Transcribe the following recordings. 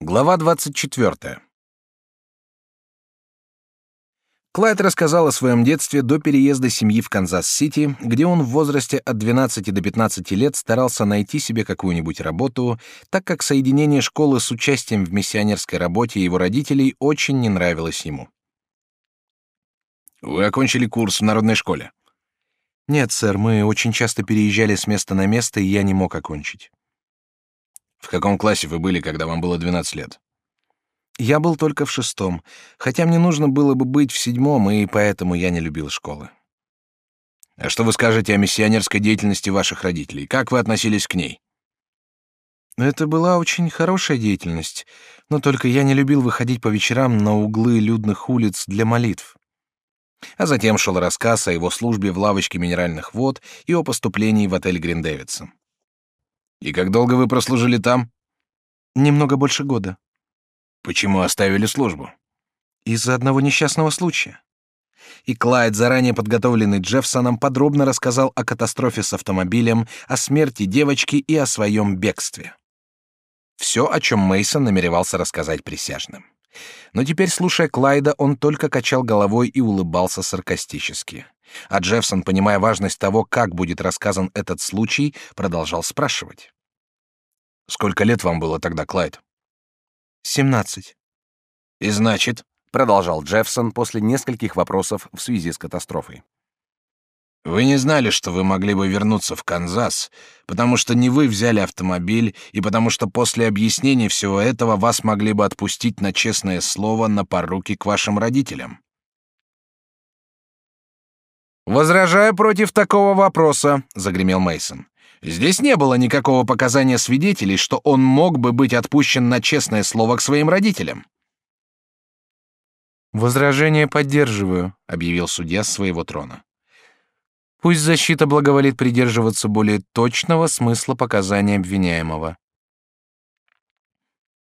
Глава 24. Клайд рассказал о своем детстве до переезда семьи в Канзас-Сити, где он в возрасте от 12 до 15 лет старался найти себе какую-нибудь работу, так как соединение школы с участием в миссионерской работе его родителей очень не нравилось ему. «Вы окончили курс в народной школе?» «Нет, сэр, мы очень часто переезжали с места на место, и я не мог окончить». В каком классе вы были, когда вам было 12 лет? Я был только в шестом, хотя мне нужно было бы быть в седьмом, и поэтому я не любил школы. А что вы скажете о миссионерской деятельности ваших родителей? Как вы относились к ней? Это была очень хорошая деятельность, но только я не любил выходить по вечерам на углы людных улиц для молитв. А затем шел рассказ о его службе в лавочке минеральных вод и о поступлении в отель Грин Дэвидсон. И как долго вы прослужили там? Немного больше года. Почему оставили службу? Из-за одного несчастного случая. И Клайд, заранее подготовленный Джеффсоном, подробно рассказал о катастрофе с автомобилем, о смерти девочки и о своем бегстве. Все, о чем Мейсон намеревался рассказать присяжным. Но теперь, слушая Клайда, он только качал головой и улыбался саркастически. А Джеффсон, понимая важность того, как будет рассказан этот случай, продолжал спрашивать. «Сколько лет вам было тогда, Клайд?» «Семнадцать». «И значит», — продолжал Джеффсон после нескольких вопросов в связи с катастрофой, вы не знали, что вы могли бы вернуться в Канзас, потому что не вы взяли автомобиль, и потому что после объяснения всего этого вас могли бы отпустить на честное слово на поруки к вашим родителям. Возражаю против такого вопроса, загремел Мейсон. Здесь не было никакого показания свидетелей, что он мог бы быть отпущен на честное слово к своим родителям. Возражение поддерживаю, объявил судья с своего трона. Пусть защита благоволит придерживаться более точного смысла показаний обвиняемого.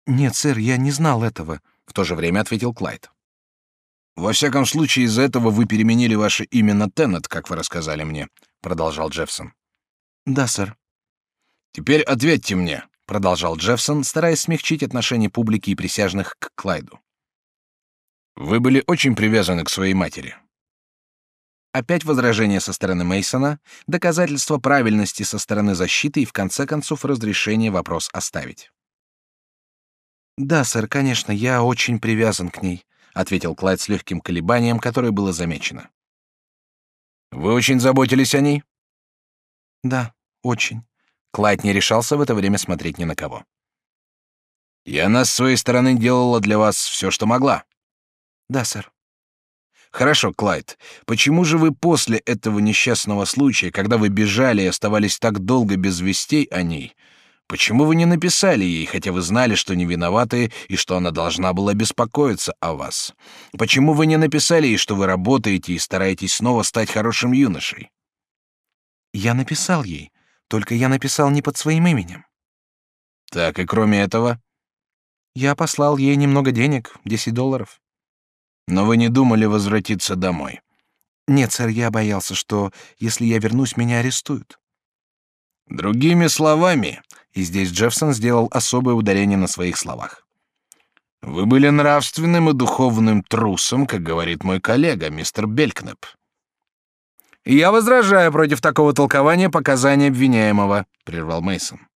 Нет, сэр, я не знал этого, в то же время ответил Клайд. Во всяком случае, из-за этого вы переменили ваше имя на Теннет, как вы рассказали мне, продолжал Джеффсон. Да, сэр. Теперь ответьте мне, продолжал Джеффсон, стараясь смягчить отношение публики и присяжных к Клайду. Вы были очень привязаны к своей матери. Опять возражение со стороны Мейсона, доказательство правильности со стороны защиты и в конце концов разрешение вопрос оставить. Да, сэр, конечно, я очень привязан к ней, ответил Клайд с легким колебанием, которое было замечено. Вы очень заботились о ней? Да, очень. Клайд не решался в это время смотреть ни на кого. И она с своей стороны делала для вас все, что могла. Да, сэр. Хорошо, Клайд. Почему же вы после этого несчастного случая, когда вы бежали и оставались так долго без вестей о ней, почему вы не написали ей, хотя вы знали, что не виноваты и что она должна была беспокоиться о вас? Почему вы не написали ей, что вы работаете и стараетесь снова стать хорошим юношей? Я написал ей, только я написал не под своим именем. Так и кроме этого, я послал ей немного денег, 10 долларов. Но вы не думали возвратиться домой? Нет, сэр, я боялся, что если я вернусь, меня арестуют. Другими словами, и здесь Джеффсон сделал особое ударение на своих словах. Вы были нравственным и духовным трусом, как говорит мой коллега, мистер Белькнеп. Я возражаю против такого толкования показаний обвиняемого, прервал Мейсон.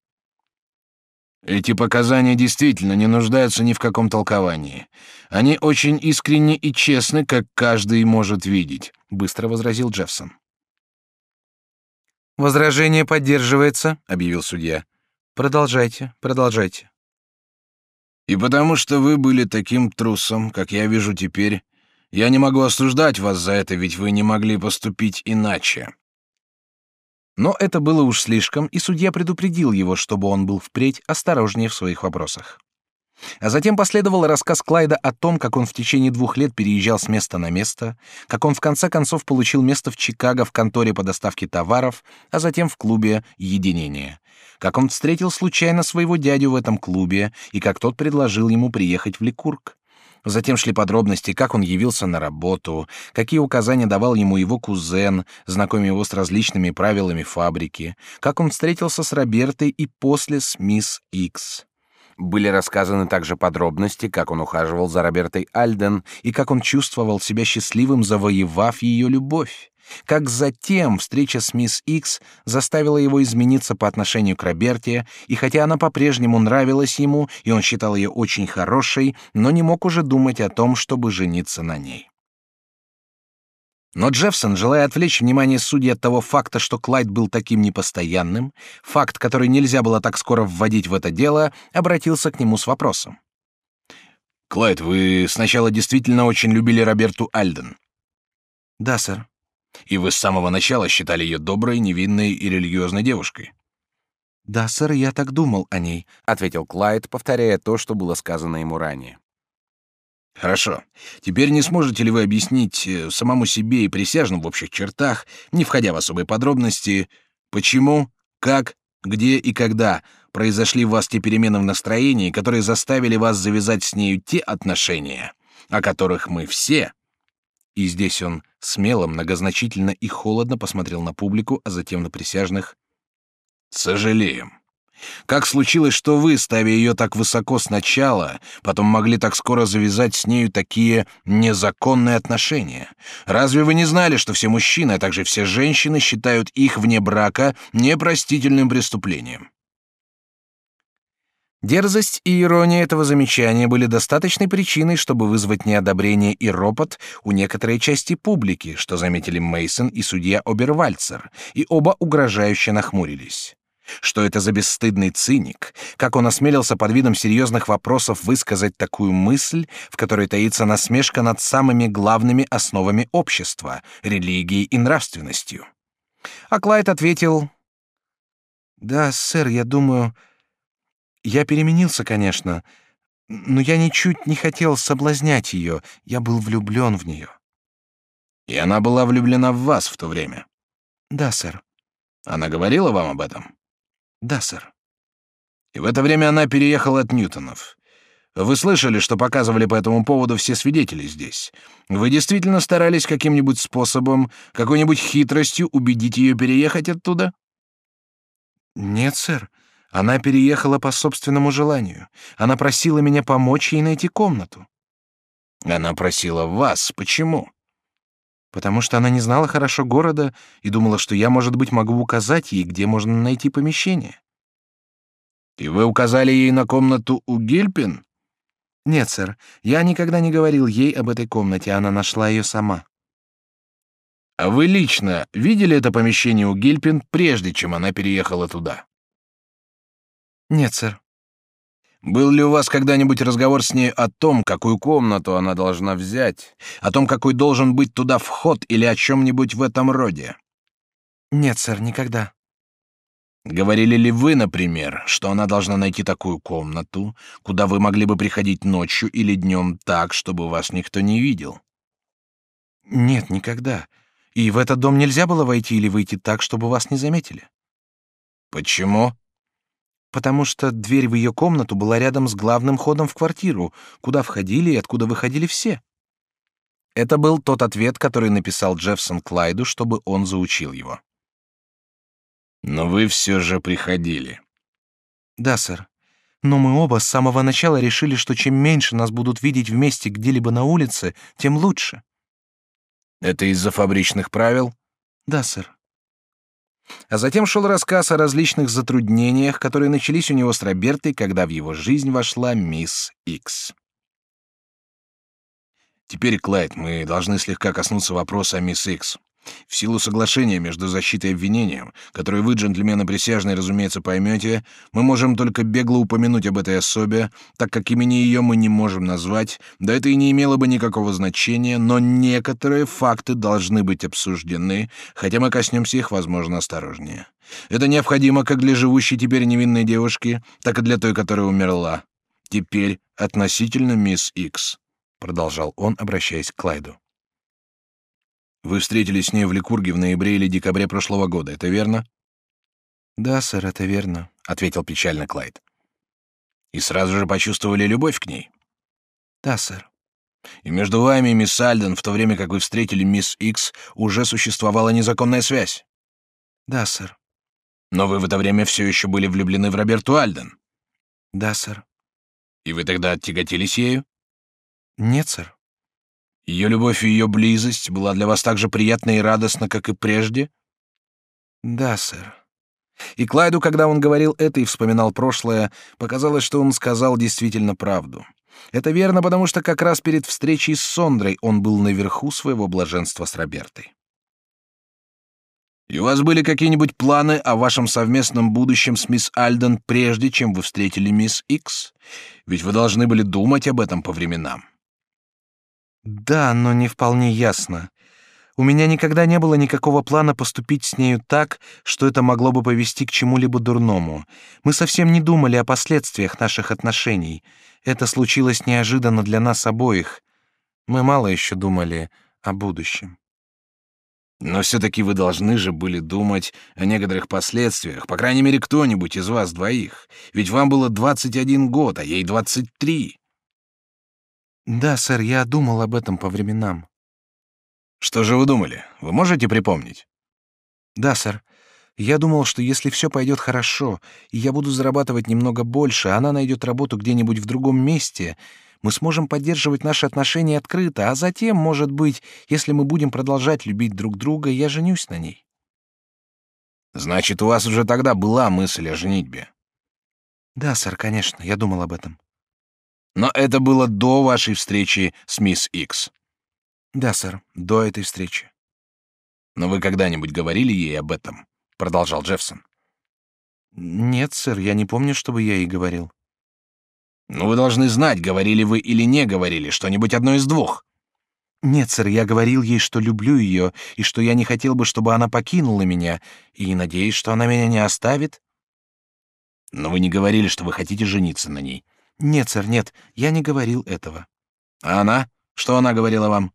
Эти показания действительно не нуждаются ни в каком толковании. Они очень искренни и честны, как каждый может видеть, быстро возразил Джеффсон. Возражение поддерживается, объявил судья. Продолжайте, продолжайте. И потому что вы были таким трусом, как я вижу теперь, я не могу осуждать вас за это, ведь вы не могли поступить иначе. Но это было уж слишком, и судья предупредил его, чтобы он был впредь осторожнее в своих вопросах. А затем последовал рассказ Клайда о том, как он в течение двух лет переезжал с места на место, как он в конце концов получил место в Чикаго в конторе по доставке товаров, а затем в клубе «Единение», как он встретил случайно своего дядю в этом клубе и как тот предложил ему приехать в Ликург. Затем шли подробности, как он явился на работу, какие указания давал ему его кузен, знакомя его с различными правилами фабрики, как он встретился с Робертой и после с мисс Икс. Были рассказаны также подробности, как он ухаживал за Робертой Альден и как он чувствовал себя счастливым, завоевав ее любовь. Как затем встреча с мисс Икс заставила его измениться по отношению к Роберте, и хотя она по-прежнему нравилась ему, и он считал ее очень хорошей, но не мог уже думать о том, чтобы жениться на ней. Но Джеффсон, желая отвлечь внимание судей от того факта, что Клайд был таким непостоянным, факт, который нельзя было так скоро вводить в это дело, обратился к нему с вопросом. «Клайд, вы сначала действительно очень любили Роберту Альден?» «Да, сэр». «И вы с самого начала считали ее доброй, невинной и религиозной девушкой?» «Да, сэр, я так думал о ней», — ответил Клайд, повторяя то, что было сказано ему ранее. Хорошо. Теперь не сможете ли вы объяснить э, самому себе и присяжным в общих чертах, не входя в особые подробности, почему, как, где и когда произошли в вас те перемены в настроении, которые заставили вас завязать с нею те отношения, о которых мы все... И здесь он смело, многозначительно и холодно посмотрел на публику, а затем на присяжных. Сожалеем. Как случилось, что вы, ставя ее так высоко сначала, потом могли так скоро завязать с нею такие незаконные отношения? Разве вы не знали, что все мужчины, а также все женщины считают их вне брака непростительным преступлением? Дерзость и ирония этого замечания были достаточной причиной, чтобы вызвать неодобрение и ропот у некоторой части публики, что заметили Мейсон и судья Обервальцер, и оба угрожающе нахмурились. Что это за бесстыдный циник? Как он осмелился под видом серьезных вопросов высказать такую мысль, в которой таится насмешка над самыми главными основами общества — религией и нравственностью? А Клайд ответил... «Да, сэр, я думаю... Я переменился, конечно, но я ничуть не хотел соблазнять ее, я был влюблен в нее». «И она была влюблена в вас в то время?» «Да, сэр». «Она говорила вам об этом?» Да, сэр. И в это время она переехала от Ньютонов. Вы слышали, что показывали по этому поводу все свидетели здесь. Вы действительно старались каким-нибудь способом, какой-нибудь хитростью убедить ее переехать оттуда? Нет, сэр. Она переехала по собственному желанию. Она просила меня помочь ей найти комнату. Она просила вас. Почему? Потому что она не знала хорошо города и думала, что я, может быть, могу указать ей, где можно найти помещение. И вы указали ей на комнату у Гильпин? Нет, сэр, я никогда не говорил ей об этой комнате, она нашла ее сама. А вы лично видели это помещение у Гильпин, прежде чем она переехала туда? Нет, сэр. Был ли у вас когда-нибудь разговор с ней о том, какую комнату она должна взять, о том, какой должен быть туда вход или о чем-нибудь в этом роде? Нет, сэр, никогда. Говорили ли вы, например, что она должна найти такую комнату, куда вы могли бы приходить ночью или днем так, чтобы вас никто не видел? Нет, никогда. И в этот дом нельзя было войти или выйти так, чтобы вас не заметили. Почему? Потому что дверь в ее комнату была рядом с главным ходом в квартиру, куда входили и откуда выходили все. Это был тот ответ, который написал Джеффсон Клайду, чтобы он заучил его. Но вы все же приходили. Да, сэр. Но мы оба с самого начала решили, что чем меньше нас будут видеть вместе где-либо на улице, тем лучше. Это из-за фабричных правил? Да, сэр. А затем шел рассказ о различных затруднениях, которые начались у него с Робертой, когда в его жизнь вошла мисс Икс. Теперь, Клайд, мы должны слегка коснуться вопроса о мисс Икс. В силу соглашения между защитой и обвинением, которое вы, джентльмены присяжные, разумеется, поймете, мы можем только бегло упомянуть об этой особе, так как имени ее мы не можем назвать, да это и не имело бы никакого значения, но некоторые факты должны быть обсуждены, хотя мы коснемся их, возможно, осторожнее. Это необходимо как для живущей теперь невинной девушки, так и для той, которая умерла. Теперь относительно мисс Икс, продолжал он, обращаясь к Клайду. Вы встретились с ней в Ликурге в ноябре или декабре прошлого года, это верно? Да, сэр, это верно, ответил печально Клайд. И сразу же почувствовали любовь к ней? Да, сэр. И между вами и мисс Альден, в то время как вы встретили мисс Икс, уже существовала незаконная связь? Да, сэр. Но вы в это время все еще были влюблены в Роберту Альден? Да, сэр. И вы тогда оттяготились ею? Нет, сэр. Ее любовь и ее близость была для вас так же приятна и радостна, как и прежде? Да, сэр. И Клайду, когда он говорил это и вспоминал прошлое, показалось, что он сказал действительно правду. Это верно, потому что как раз перед встречей с Сондрой он был наверху своего блаженства с Робертой. И у вас были какие-нибудь планы о вашем совместном будущем с мисс Альден прежде, чем вы встретили мисс Икс? Ведь вы должны были думать об этом по временам. Да, но не вполне ясно. У меня никогда не было никакого плана поступить с нею так, что это могло бы повести к чему-либо дурному. Мы совсем не думали о последствиях наших отношений. Это случилось неожиданно для нас обоих. Мы мало еще думали о будущем. Но все-таки вы должны же были думать о некоторых последствиях, по крайней мере, кто-нибудь из вас двоих. Ведь вам было 21 год, а ей 23. Да, сэр, я думал об этом по временам. Что же вы думали? Вы можете припомнить? Да, сэр. Я думал, что если все пойдет хорошо, и я буду зарабатывать немного больше, а она найдет работу где-нибудь в другом месте, мы сможем поддерживать наши отношения открыто, а затем, может быть, если мы будем продолжать любить друг друга, я женюсь на ней. Значит, у вас уже тогда была мысль о женитьбе? Да, сэр, конечно, я думал об этом. Но это было до вашей встречи с мисс Икс. Да, сэр, до этой встречи. Но вы когда-нибудь говорили ей об этом? продолжал Джеффсон. Нет, сэр, я не помню, чтобы я ей говорил. Но вы должны знать, говорили вы или не говорили, что-нибудь одно из двух. Нет, сэр, я говорил ей, что люблю ее и что я не хотел бы, чтобы она покинула меня, и надеюсь, что она меня не оставит. Но вы не говорили, что вы хотите жениться на ней. Нет, сэр, нет, я не говорил этого. А она? Что она говорила вам?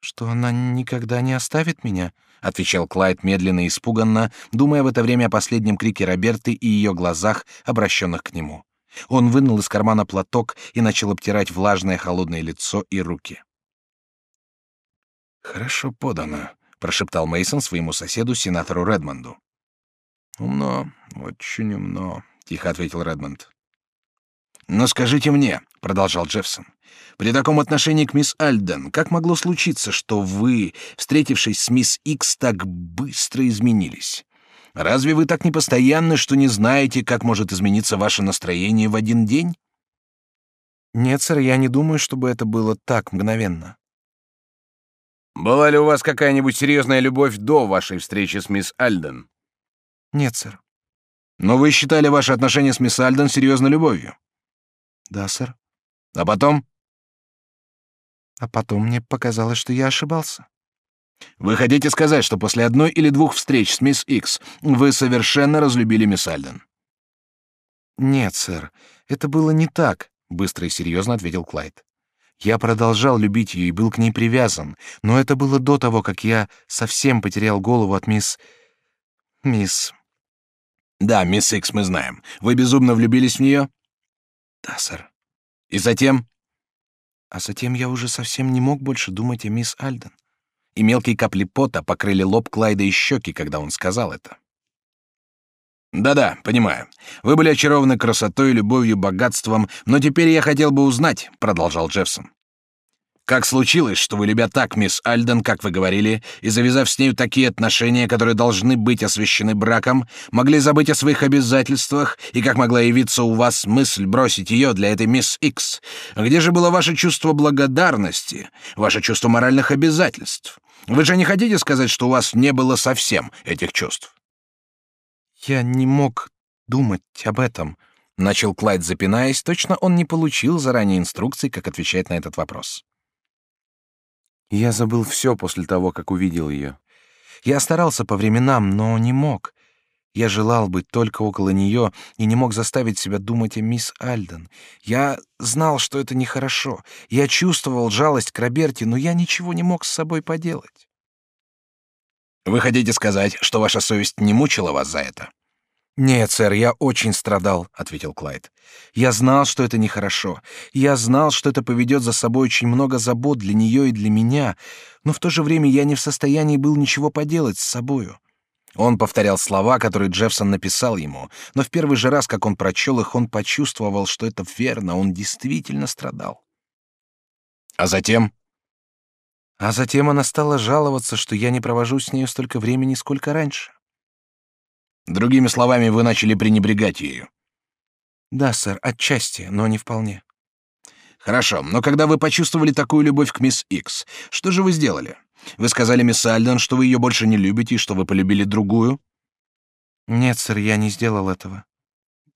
Что она никогда не оставит меня, отвечал Клайд медленно и испуганно, думая в это время о последнем крике Роберты и ее глазах, обращенных к нему. Он вынул из кармана платок и начал обтирать влажное холодное лицо и руки. Хорошо подано, прошептал Мейсон своему соседу сенатору Редмонду. Умно, очень умно, тихо ответил Редмонд. Но скажите мне, продолжал Джеффсон, при таком отношении к мисс Альден, как могло случиться, что вы, встретившись с мисс Икс, так быстро изменились? Разве вы так непостоянны, что не знаете, как может измениться ваше настроение в один день? Нет, сэр, я не думаю, чтобы это было так мгновенно. Была ли у вас какая-нибудь серьезная любовь до вашей встречи с мисс Альден? Нет, сэр. Но вы считали ваши отношения с мисс Альден серьезной любовью? Да, сэр. А потом? А потом мне показалось, что я ошибался. Вы хотите сказать, что после одной или двух встреч с мисс Икс вы совершенно разлюбили мисс Альден? Нет, сэр, это было не так, быстро и серьезно ответил Клайд. Я продолжал любить ее и был к ней привязан, но это было до того, как я совсем потерял голову от мисс... мисс... Да, мисс Икс мы знаем. Вы безумно влюбились в нее? Да, сэр. И затем? А затем я уже совсем не мог больше думать о мисс Альден и мелкие капли пота покрыли лоб Клайда и щеки, когда он сказал это. «Да-да, понимаю. Вы были очарованы красотой, любовью, богатством, но теперь я хотел бы узнать», — продолжал Джеффсон. Как случилось, что вы, любя так мисс Альден, как вы говорили, и завязав с нею такие отношения, которые должны быть освящены браком, могли забыть о своих обязательствах, и как могла явиться у вас мысль бросить ее для этой мисс Икс? Где же было ваше чувство благодарности, ваше чувство моральных обязательств? Вы же не хотите сказать, что у вас не было совсем этих чувств? Я не мог думать об этом, начал Клайд, запинаясь, точно он не получил заранее инструкций, как отвечать на этот вопрос. Я забыл все после того, как увидел ее. Я старался по временам, но не мог. Я желал быть только около нее и не мог заставить себя думать о мисс Альден. Я знал, что это нехорошо. Я чувствовал жалость к Роберте, но я ничего не мог с собой поделать. Вы хотите сказать, что ваша совесть не мучила вас за это? «Нет, сэр, я очень страдал», — ответил Клайд. «Я знал, что это нехорошо. Я знал, что это поведет за собой очень много забот для нее и для меня, но в то же время я не в состоянии был ничего поделать с собою. Он повторял слова, которые Джеффсон написал ему, но в первый же раз, как он прочел их, он почувствовал, что это верно, он действительно страдал. А затем? А затем она стала жаловаться, что я не провожу с нею столько времени, сколько раньше. Другими словами, вы начали пренебрегать ею. Да, сэр, отчасти, но не вполне. Хорошо, но когда вы почувствовали такую любовь к мисс Икс, что же вы сделали? Вы сказали мисс Альден, что вы ее больше не любите и что вы полюбили другую? Нет, сэр, я не сделал этого.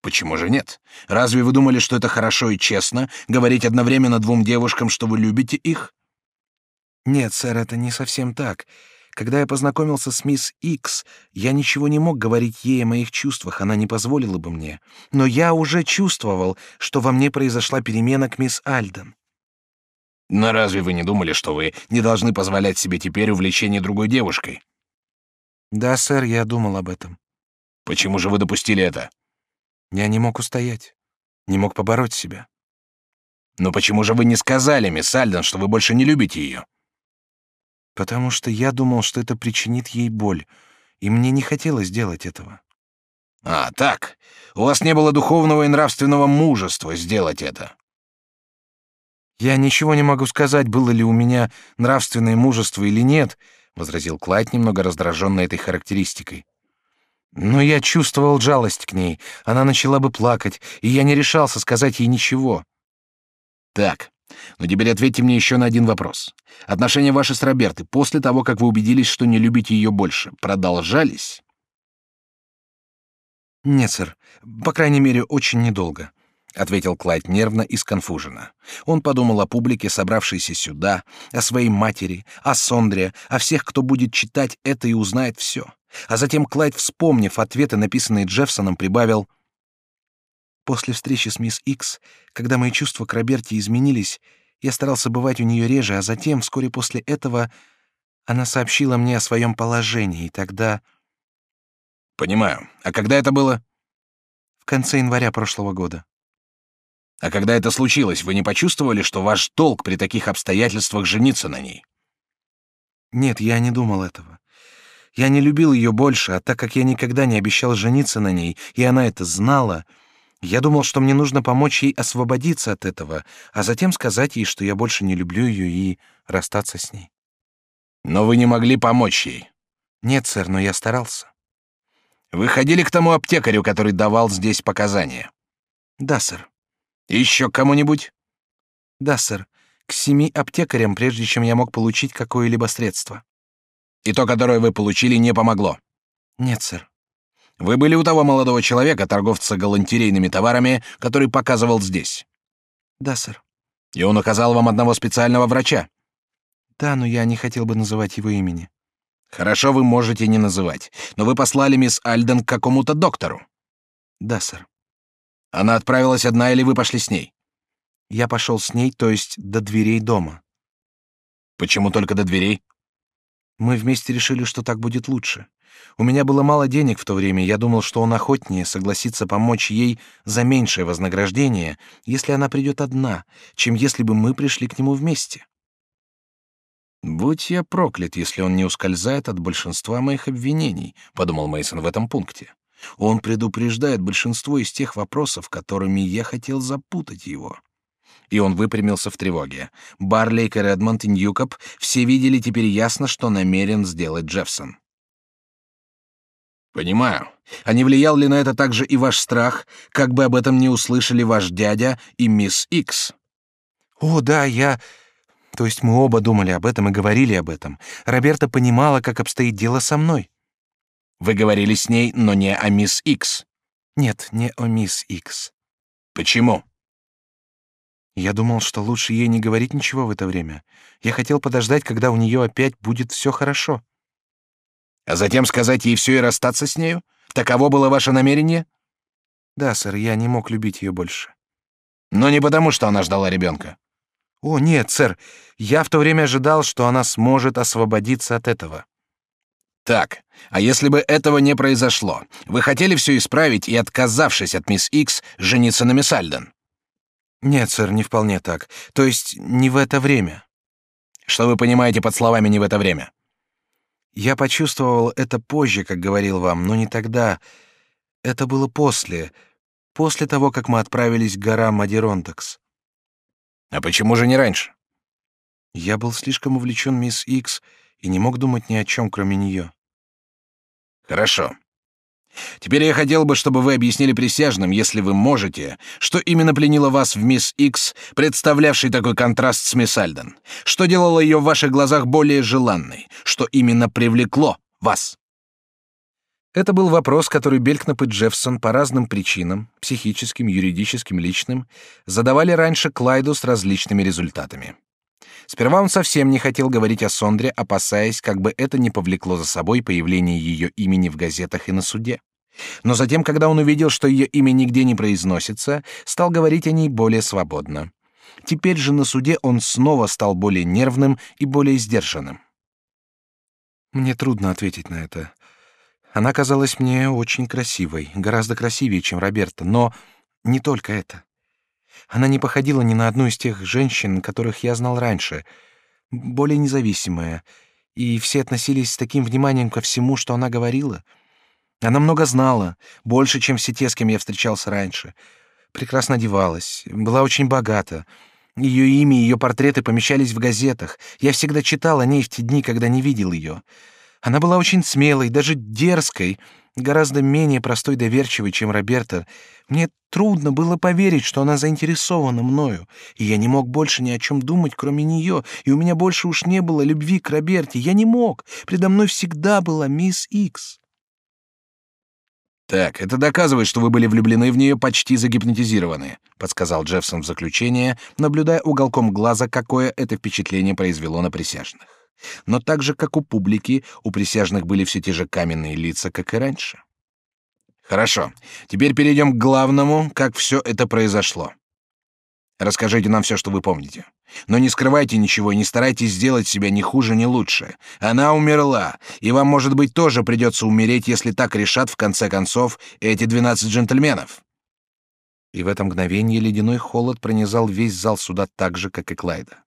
Почему же нет? Разве вы думали, что это хорошо и честно говорить одновременно двум девушкам, что вы любите их? Нет, сэр, это не совсем так. Когда я познакомился с мисс Икс, я ничего не мог говорить ей о моих чувствах, она не позволила бы мне. Но я уже чувствовал, что во мне произошла перемена к мисс Альден. Но разве вы не думали, что вы не должны позволять себе теперь увлечение другой девушкой? Да, сэр, я думал об этом. Почему же вы допустили это? Я не мог устоять, не мог побороть себя. Но почему же вы не сказали мисс Альден, что вы больше не любите ее? Потому что я думал, что это причинит ей боль, и мне не хотелось делать этого. А, так. У вас не было духовного и нравственного мужества сделать это. Я ничего не могу сказать, было ли у меня нравственное мужество или нет, возразил Клайд, немного раздраженный этой характеристикой. Но я чувствовал жалость к ней. Она начала бы плакать, и я не решался сказать ей ничего. Так, но теперь ответьте мне еще на один вопрос. Отношения ваши с Робертой после того, как вы убедились, что не любите ее больше, продолжались? Нет, сэр. По крайней мере, очень недолго, ответил Клайд нервно и сконфуженно. Он подумал о публике, собравшейся сюда, о своей матери, о Сондре, о всех, кто будет читать это и узнает все. А затем Клайд, вспомнив ответы, написанные Джеффсоном, прибавил: После встречи с мисс Икс, когда мои чувства к Роберте изменились, я старался бывать у нее реже, а затем, вскоре после этого, она сообщила мне о своем положении, и тогда... Понимаю. А когда это было? В конце января прошлого года. А когда это случилось, вы не почувствовали, что ваш долг при таких обстоятельствах жениться на ней? Нет, я не думал этого. Я не любил ее больше, а так как я никогда не обещал жениться на ней, и она это знала, я думал, что мне нужно помочь ей освободиться от этого, а затем сказать ей, что я больше не люблю ее и расстаться с ней. Но вы не могли помочь ей. Нет, сэр, но я старался. Вы ходили к тому аптекарю, который давал здесь показания? Да, сэр. Еще к кому-нибудь? Да, сэр. К семи аптекарям, прежде чем я мог получить какое-либо средство. И то, которое вы получили, не помогло? Нет, сэр. Вы были у того молодого человека, торговца галантерейными товарами, который показывал здесь? Да, сэр. И он указал вам одного специального врача? Да, но я не хотел бы называть его имени. Хорошо, вы можете не называть, но вы послали мисс Альден к какому-то доктору? Да, сэр. Она отправилась одна или вы пошли с ней? Я пошел с ней, то есть до дверей дома. Почему только до дверей? Мы вместе решили, что так будет лучше. У меня было мало денег в то время, я думал, что он охотнее согласится помочь ей за меньшее вознаграждение, если она придет одна, чем если бы мы пришли к нему вместе. Будь я проклят, если он не ускользает от большинства моих обвинений, подумал Мейсон в этом пункте. Он предупреждает большинство из тех вопросов, которыми я хотел запутать его. И он выпрямился в тревоге. Барлейк и Редмонд и Ньюкоп все видели теперь ясно, что намерен сделать Джеффсон. Понимаю. А не влиял ли на это также и ваш страх, как бы об этом не услышали ваш дядя и мисс Икс? О, да, я... То есть мы оба думали об этом и говорили об этом. Роберта понимала, как обстоит дело со мной. Вы говорили с ней, но не о мисс Икс. Нет, не о мисс Икс. Почему? Я думал, что лучше ей не говорить ничего в это время. Я хотел подождать, когда у нее опять будет все хорошо. А затем сказать ей все и расстаться с нею? Таково было ваше намерение? Да, сэр, я не мог любить ее больше. Но не потому, что она ждала ребенка. О, нет, сэр. Я в то время ожидал, что она сможет освободиться от этого. Так, а если бы этого не произошло, вы хотели все исправить и, отказавшись от мисс Икс, жениться на мисс Альден? Нет, сэр, не вполне так. То есть не в это время. Что вы понимаете под словами «не в это время»? Я почувствовал это позже, как говорил вам, но не тогда. Это было после, после того, как мы отправились к горам Мадеронтекс. А почему же не раньше? Я был слишком увлечен мисс Икс и не мог думать ни о чем, кроме нее. Хорошо. Теперь я хотел бы, чтобы вы объяснили присяжным, если вы можете, что именно пленило вас в мисс Икс, представлявшей такой контраст с мисс Альден. Что делало ее в ваших глазах более желанной? Что именно привлекло вас? Это был вопрос, который Белькнап и Джеффсон по разным причинам, психическим, юридическим, личным, задавали раньше Клайду с различными результатами. Сперва он совсем не хотел говорить о Сондре, опасаясь, как бы это не повлекло за собой появление ее имени в газетах и на суде. Но затем, когда он увидел, что ее имя нигде не произносится, стал говорить о ней более свободно. Теперь же на суде он снова стал более нервным и более сдержанным. Мне трудно ответить на это. Она казалась мне очень красивой, гораздо красивее, чем Роберта, но не только это. Она не походила ни на одну из тех женщин, которых я знал раньше, более независимая, и все относились с таким вниманием ко всему, что она говорила. Она много знала, больше, чем все те, с кем я встречался раньше. Прекрасно одевалась, была очень богата. Ее имя и ее портреты помещались в газетах. Я всегда читал о ней в те дни, когда не видел ее. Она была очень смелой, даже дерзкой, гораздо менее простой доверчивой, чем Роберта. Мне трудно было поверить, что она заинтересована мною, и я не мог больше ни о чем думать, кроме нее, и у меня больше уж не было любви к Роберте. Я не мог. Предо мной всегда была мисс Икс. Так, это доказывает, что вы были влюблены в нее почти загипнотизированы, подсказал Джеффсон в заключение, наблюдая уголком глаза, какое это впечатление произвело на присяжных. Но так же, как у публики, у присяжных были все те же каменные лица, как и раньше. Хорошо. Теперь перейдем к главному, как все это произошло. Расскажите нам все, что вы помните. Но не скрывайте ничего и не старайтесь сделать себя ни хуже, ни лучше. Она умерла, и вам, может быть, тоже придется умереть, если так решат в конце концов эти двенадцать джентльменов. И в это мгновение ледяной холод пронизал весь зал суда так же, как и Клайда.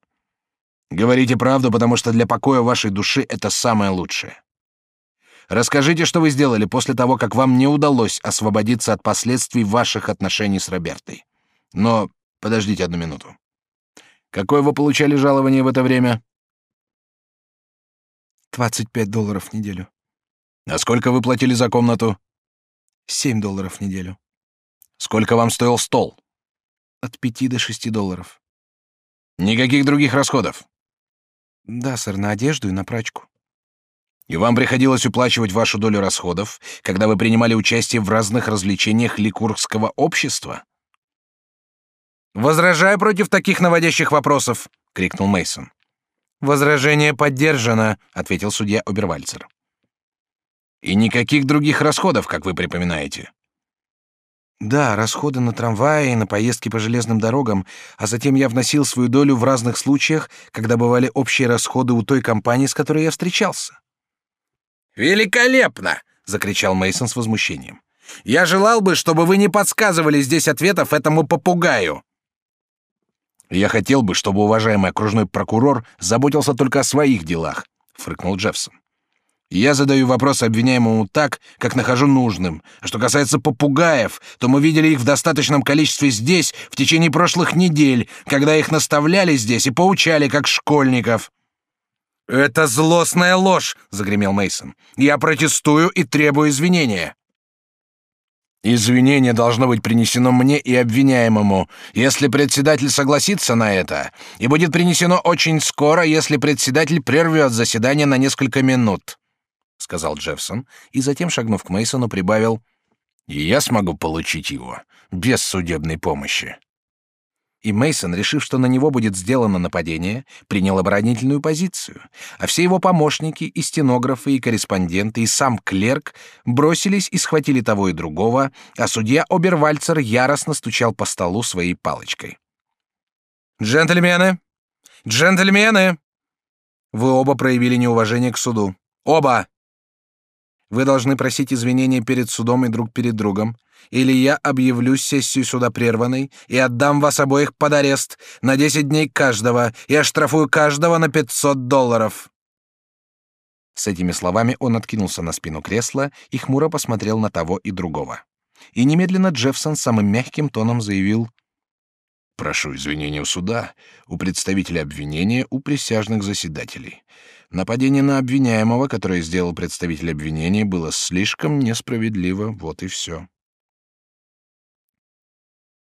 Говорите правду, потому что для покоя вашей души это самое лучшее. Расскажите, что вы сделали после того, как вам не удалось освободиться от последствий ваших отношений с Робертой. Но подождите одну минуту. Какое вы получали жалование в это время? 25 долларов в неделю. А сколько вы платили за комнату? 7 долларов в неделю. Сколько вам стоил стол? От 5 до 6 долларов. Никаких других расходов? Да, сэр, на одежду и на прачку. И вам приходилось уплачивать вашу долю расходов, когда вы принимали участие в разных развлечениях ликургского общества? Возражаю против таких наводящих вопросов, крикнул Мейсон. Возражение поддержано, ответил судья Обервальцер. И никаких других расходов, как вы припоминаете. Да, расходы на трамваи и на поездки по железным дорогам, а затем я вносил свою долю в разных случаях, когда бывали общие расходы у той компании, с которой я встречался. Великолепно, закричал Мейсон с возмущением. Я желал бы, чтобы вы не подсказывали здесь ответов этому попугаю. Я хотел бы, чтобы уважаемый окружной прокурор заботился только о своих делах, фыркнул Джеффсон. Я задаю вопрос обвиняемому так, как нахожу нужным. А что касается попугаев, то мы видели их в достаточном количестве здесь в течение прошлых недель, когда их наставляли здесь и поучали как школьников. Это злостная ложь, загремел Мейсон. Я протестую и требую извинения. Извинение должно быть принесено мне и обвиняемому, если председатель согласится на это, и будет принесено очень скоро, если председатель прервет заседание на несколько минут сказал Джеффсон и затем, шагнув к Мейсону, прибавил: "И я смогу получить его без судебной помощи". И Мейсон, решив, что на него будет сделано нападение, принял оборонительную позицию, а все его помощники и стенографы и корреспонденты и сам клерк бросились и схватили того и другого, а судья Обервальцер яростно стучал по столу своей палочкой. Джентльмены, джентльмены, вы оба проявили неуважение к суду. Оба. Вы должны просить извинения перед судом и друг перед другом, или я объявлю сессию суда прерванной и отдам вас обоих под арест на 10 дней каждого и оштрафую каждого на 500 долларов. С этими словами он откинулся на спину кресла и хмуро посмотрел на того и другого. И немедленно Джеффсон самым мягким тоном заявил «Прошу извинения у суда, у представителя обвинения, у присяжных заседателей. Нападение на обвиняемого, которое сделал представитель обвинения, было слишком несправедливо, вот и все».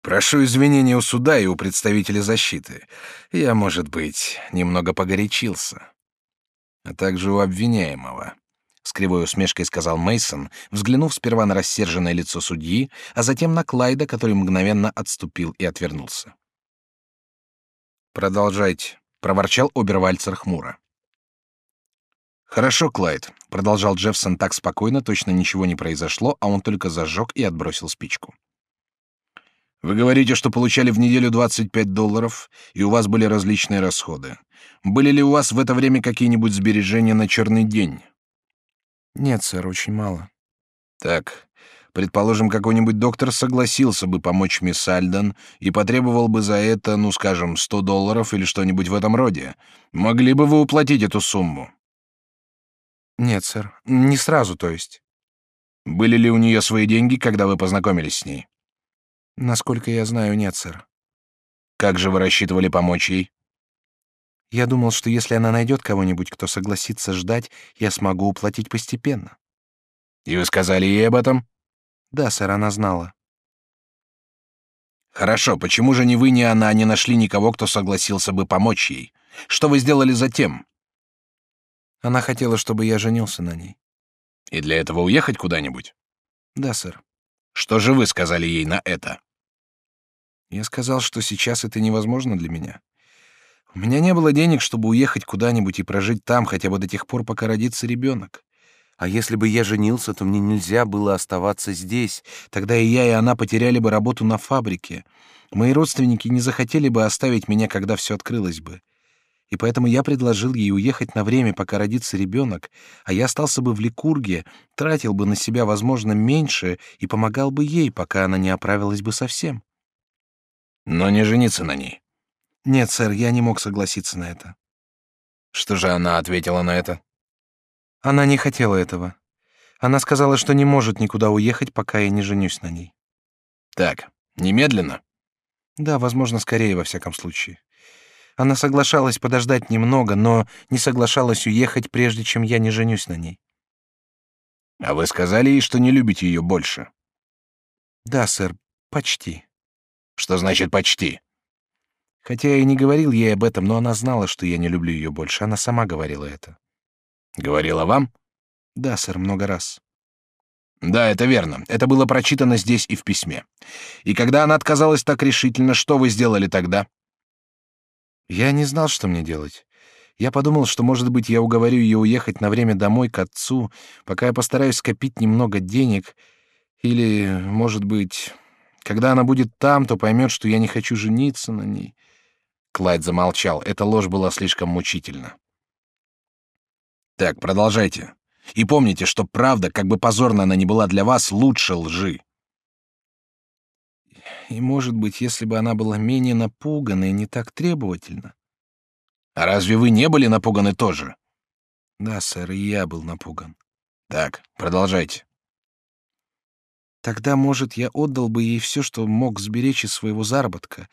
«Прошу извинения у суда и у представителя защиты. Я, может быть, немного погорячился. А также у обвиняемого. С кривой усмешкой сказал Мейсон, взглянув сперва на рассерженное лицо судьи, а затем на Клайда, который мгновенно отступил и отвернулся. Продолжайте, проворчал Обервальцер хмуро. Хорошо, Клайд, продолжал Джеффсон так спокойно, точно ничего не произошло, а он только зажег и отбросил спичку. Вы говорите, что получали в неделю 25 долларов, и у вас были различные расходы. Были ли у вас в это время какие-нибудь сбережения на черный день? Нет, сэр, очень мало. Так, предположим, какой-нибудь доктор согласился бы помочь мисс Альден и потребовал бы за это, ну, скажем, 100 долларов или что-нибудь в этом роде. Могли бы вы уплатить эту сумму? Нет, сэр, не сразу, то есть. Были ли у нее свои деньги, когда вы познакомились с ней? Насколько я знаю, нет, сэр. Как же вы рассчитывали помочь ей? Я думал, что если она найдет кого-нибудь, кто согласится ждать, я смогу уплатить постепенно. И вы сказали ей об этом? Да, сэр, она знала. Хорошо, почему же ни вы, ни она не нашли никого, кто согласился бы помочь ей? Что вы сделали затем? Она хотела, чтобы я женился на ней. И для этого уехать куда-нибудь? Да, сэр. Что же вы сказали ей на это? Я сказал, что сейчас это невозможно для меня. У меня не было денег, чтобы уехать куда-нибудь и прожить там хотя бы до тех пор, пока родится ребенок. А если бы я женился, то мне нельзя было оставаться здесь. Тогда и я, и она потеряли бы работу на фабрике. Мои родственники не захотели бы оставить меня, когда все открылось бы. И поэтому я предложил ей уехать на время, пока родится ребенок, а я остался бы в Ликурге, тратил бы на себя, возможно, меньше и помогал бы ей, пока она не оправилась бы совсем. Но не жениться на ней. Нет, сэр, я не мог согласиться на это. Что же она ответила на это? Она не хотела этого. Она сказала, что не может никуда уехать, пока я не женюсь на ней. Так, немедленно? Да, возможно, скорее во всяком случае. Она соглашалась подождать немного, но не соглашалась уехать, прежде чем я не женюсь на ней. А вы сказали ей, что не любите ее больше? Да, сэр, почти. Что значит почти? Хотя я и не говорил ей об этом, но она знала, что я не люблю ее больше. Она сама говорила это. Говорила вам? Да, сэр, много раз. Да, это верно. Это было прочитано здесь и в письме. И когда она отказалась так решительно, что вы сделали тогда? Я не знал, что мне делать. Я подумал, что, может быть, я уговорю ее уехать на время домой к отцу, пока я постараюсь скопить немного денег. Или, может быть, когда она будет там, то поймет, что я не хочу жениться на ней. Клайд замолчал. Эта ложь была слишком мучительна. Так, продолжайте. И помните, что правда, как бы позорно она ни была для вас, лучше лжи. И, может быть, если бы она была менее напугана и не так требовательна. А разве вы не были напуганы тоже? Да, сэр, и я был напуган. Так, продолжайте. Тогда, может, я отдал бы ей все, что мог сберечь из своего заработка,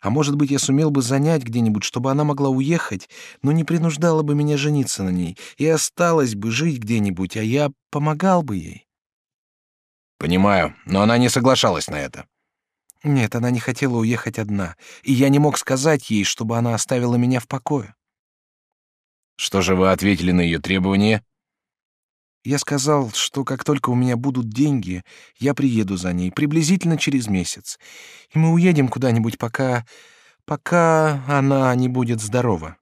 а может быть, я сумел бы занять где-нибудь, чтобы она могла уехать, но не принуждала бы меня жениться на ней, и осталась бы жить где-нибудь, а я помогал бы ей. Понимаю, но она не соглашалась на это. Нет, она не хотела уехать одна, и я не мог сказать ей, чтобы она оставила меня в покое. Что же вы ответили на ее требования? Я сказал, что как только у меня будут деньги, я приеду за ней, приблизительно через месяц. И мы уедем куда-нибудь, пока... пока она не будет здорова.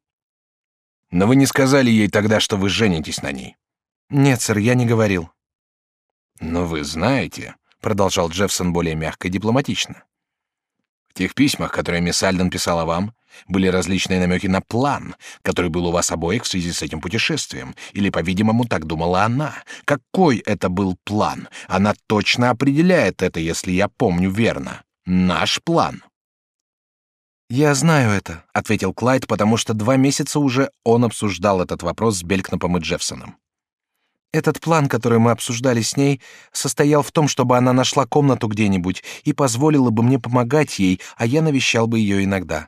Но вы не сказали ей тогда, что вы женитесь на ней? Нет, сэр, я не говорил. Но вы знаете, продолжал Джеффсон более мягко и дипломатично. В тех письмах, которые мисс Альден писала вам, были различные намеки на план, который был у вас обоих в связи с этим путешествием, или, по-видимому, так думала она. Какой это был план? Она точно определяет это, если я помню верно. Наш план. «Я знаю это», — ответил Клайд, потому что два месяца уже он обсуждал этот вопрос с Белькнапом и Джеффсоном. Этот план, который мы обсуждали с ней, состоял в том, чтобы она нашла комнату где-нибудь и позволила бы мне помогать ей, а я навещал бы ее иногда.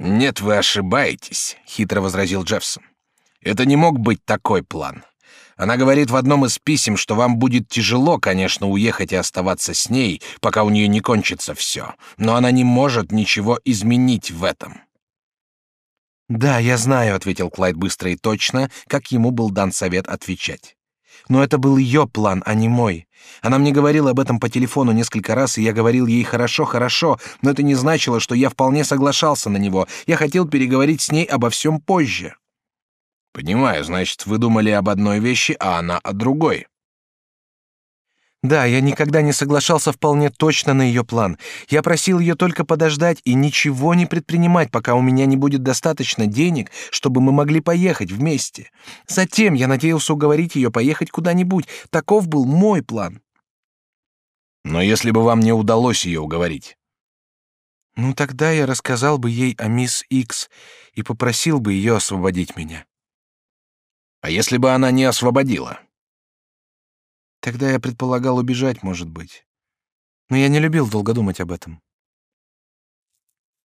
«Нет, вы ошибаетесь», — хитро возразил Джеффсон. «Это не мог быть такой план. Она говорит в одном из писем, что вам будет тяжело, конечно, уехать и оставаться с ней, пока у нее не кончится все, но она не может ничего изменить в этом». «Да, я знаю», — ответил Клайд быстро и точно, как ему был дан совет отвечать. «Но это был ее план, а не мой. Она мне говорила об этом по телефону несколько раз, и я говорил ей «хорошо, хорошо», но это не значило, что я вполне соглашался на него. Я хотел переговорить с ней обо всем позже». «Понимаю, значит, вы думали об одной вещи, а она о другой». Да, я никогда не соглашался вполне точно на ее план. Я просил ее только подождать и ничего не предпринимать, пока у меня не будет достаточно денег, чтобы мы могли поехать вместе. Затем я надеялся уговорить ее поехать куда-нибудь. Таков был мой план. Но если бы вам не удалось ее уговорить? Ну, тогда я рассказал бы ей о мисс Икс и попросил бы ее освободить меня. А если бы она не освободила? Тогда я предполагал убежать, может быть. Но я не любил долго думать об этом.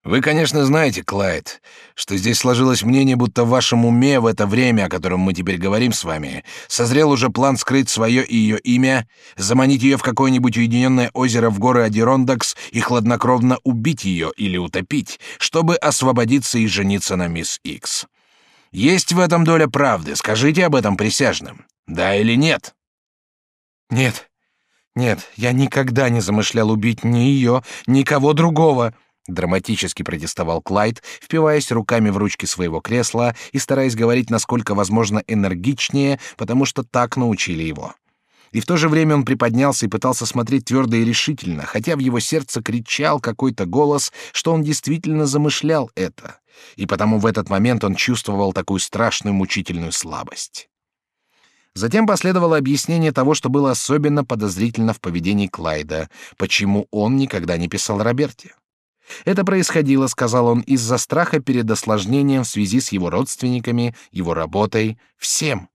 Вы, конечно, знаете, Клайд, что здесь сложилось мнение, будто в вашем уме в это время, о котором мы теперь говорим с вами, созрел уже план скрыть свое и ее имя, заманить ее в какое-нибудь уединенное озеро в горы Адирондакс и хладнокровно убить ее или утопить, чтобы освободиться и жениться на мисс Икс. Есть в этом доля правды, скажите об этом присяжным. Да или нет? Нет, нет, я никогда не замышлял убить ни ее, ни кого другого. Драматически протестовал Клайд, впиваясь руками в ручки своего кресла и стараясь говорить насколько возможно энергичнее, потому что так научили его. И в то же время он приподнялся и пытался смотреть твердо и решительно, хотя в его сердце кричал какой-то голос, что он действительно замышлял это, и потому в этот момент он чувствовал такую страшную мучительную слабость. Затем последовало объяснение того, что было особенно подозрительно в поведении Клайда, почему он никогда не писал Роберте. Это происходило, сказал он, из-за страха перед осложнением в связи с его родственниками, его работой, всем.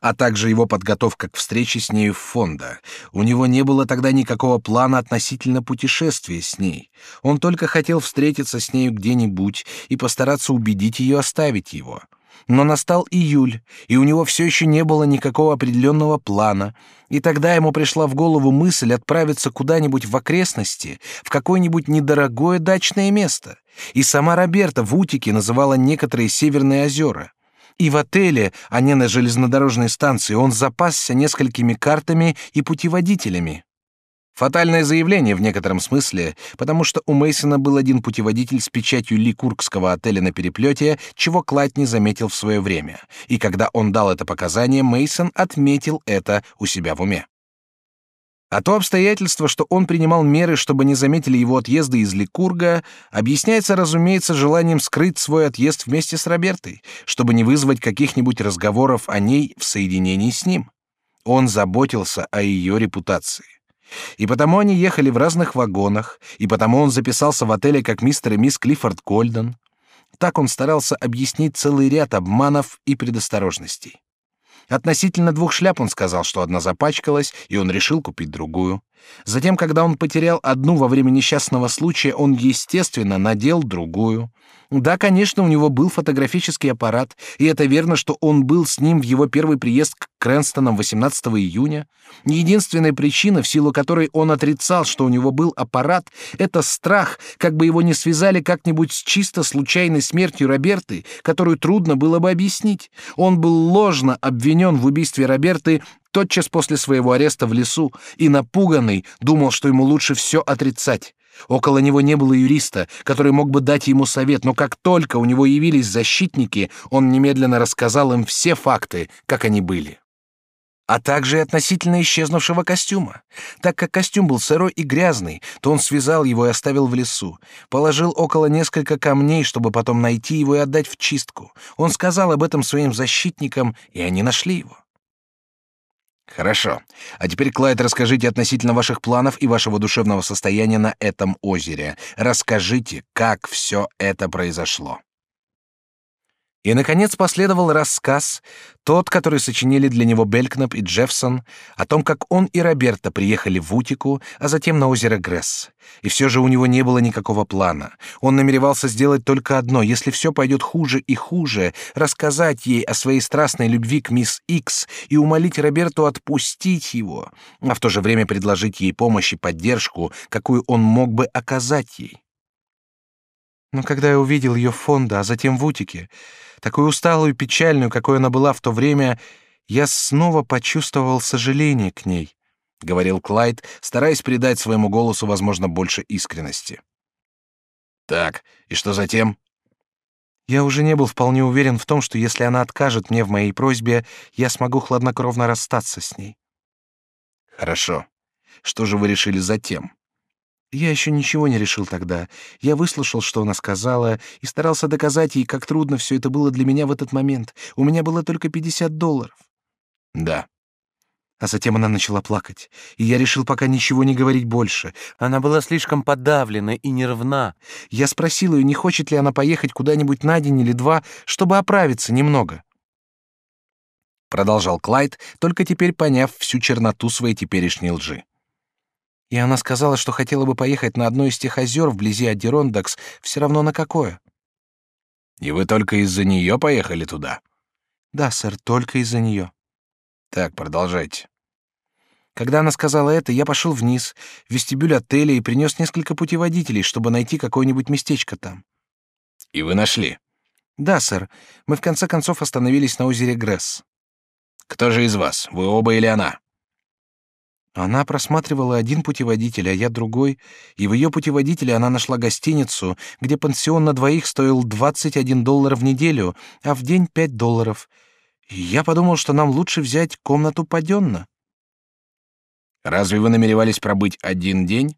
А также его подготовка к встрече с нею в фонда. У него не было тогда никакого плана относительно путешествия с ней. Он только хотел встретиться с нею где-нибудь и постараться убедить ее оставить его. Но настал июль, и у него все еще не было никакого определенного плана, и тогда ему пришла в голову мысль отправиться куда-нибудь в окрестности, в какое-нибудь недорогое дачное место. И сама Роберта в Утике называла некоторые северные озера. И в отеле, а не на железнодорожной станции, он запасся несколькими картами и путеводителями. Фатальное заявление в некотором смысле, потому что у Мейсона был один путеводитель с печатью Ликургского отеля на переплете, чего Клайд не заметил в свое время. И когда он дал это показание, Мейсон отметил это у себя в уме. А то обстоятельство, что он принимал меры, чтобы не заметили его отъезда из Ликурга, объясняется, разумеется, желанием скрыть свой отъезд вместе с Робертой, чтобы не вызвать каких-нибудь разговоров о ней в соединении с ним. Он заботился о ее репутации. И потому они ехали в разных вагонах, и потому он записался в отеле как мистер и мисс Клиффорд Кольден. Так он старался объяснить целый ряд обманов и предосторожностей. Относительно двух шляп он сказал, что одна запачкалась, и он решил купить другую. Затем, когда он потерял одну во время несчастного случая, он, естественно, надел другую. Да, конечно, у него был фотографический аппарат, и это верно, что он был с ним в его первый приезд к Крэнстонам 18 июня. Единственная причина, в силу которой он отрицал, что у него был аппарат, это страх, как бы его не связали как-нибудь с чисто случайной смертью Роберты, которую трудно было бы объяснить. Он был ложно обвинен в убийстве Роберты тотчас после своего ареста в лесу и напуганный думал, что ему лучше все отрицать. Около него не было юриста, который мог бы дать ему совет, но как только у него явились защитники, он немедленно рассказал им все факты, как они были. А также и относительно исчезнувшего костюма. Так как костюм был сырой и грязный, то он связал его и оставил в лесу. Положил около несколько камней, чтобы потом найти его и отдать в чистку. Он сказал об этом своим защитникам, и они нашли его. Хорошо. А теперь, Клайд, расскажите относительно ваших планов и вашего душевного состояния на этом озере. Расскажите, как все это произошло. И, наконец, последовал рассказ, тот, который сочинили для него Белькнап и Джеффсон, о том, как он и Роберта приехали в Утику, а затем на озеро Гресс. И все же у него не было никакого плана. Он намеревался сделать только одно, если все пойдет хуже и хуже, рассказать ей о своей страстной любви к мисс Икс и умолить Роберту отпустить его, а в то же время предложить ей помощь и поддержку, какую он мог бы оказать ей. Но когда я увидел ее в фонда, а затем в Утике, такую усталую и печальную, какой она была в то время, я снова почувствовал сожаление к ней, говорил Клайд, стараясь придать своему голосу, возможно, больше искренности. Так, и что затем? Я уже не был вполне уверен в том, что если она откажет мне в моей просьбе, я смогу хладнокровно расстаться с ней. Хорошо. Что же вы решили затем? Я еще ничего не решил тогда. Я выслушал, что она сказала, и старался доказать ей, как трудно все это было для меня в этот момент. У меня было только 50 долларов. Да. А затем она начала плакать, и я решил пока ничего не говорить больше. Она была слишком подавлена и нервна. Я спросил ее, не хочет ли она поехать куда-нибудь на день или два, чтобы оправиться немного. Продолжал Клайд, только теперь поняв всю черноту своей теперешней лжи. И она сказала, что хотела бы поехать на одно из тех озер вблизи Адирондакс, все равно на какое. И вы только из-за нее поехали туда? Да, сэр, только из-за нее. Так, продолжайте. Когда она сказала это, я пошел вниз, в вестибюль отеля и принес несколько путеводителей, чтобы найти какое-нибудь местечко там. И вы нашли? Да, сэр. Мы в конце концов остановились на озере Гресс. Кто же из вас, вы оба или она? Она просматривала один путеводитель, а я другой, и в ее путеводителе она нашла гостиницу, где пансион на двоих стоил 21 доллар в неделю, а в день 5 долларов. И я подумал, что нам лучше взять комнату паденно. Разве вы намеревались пробыть один день?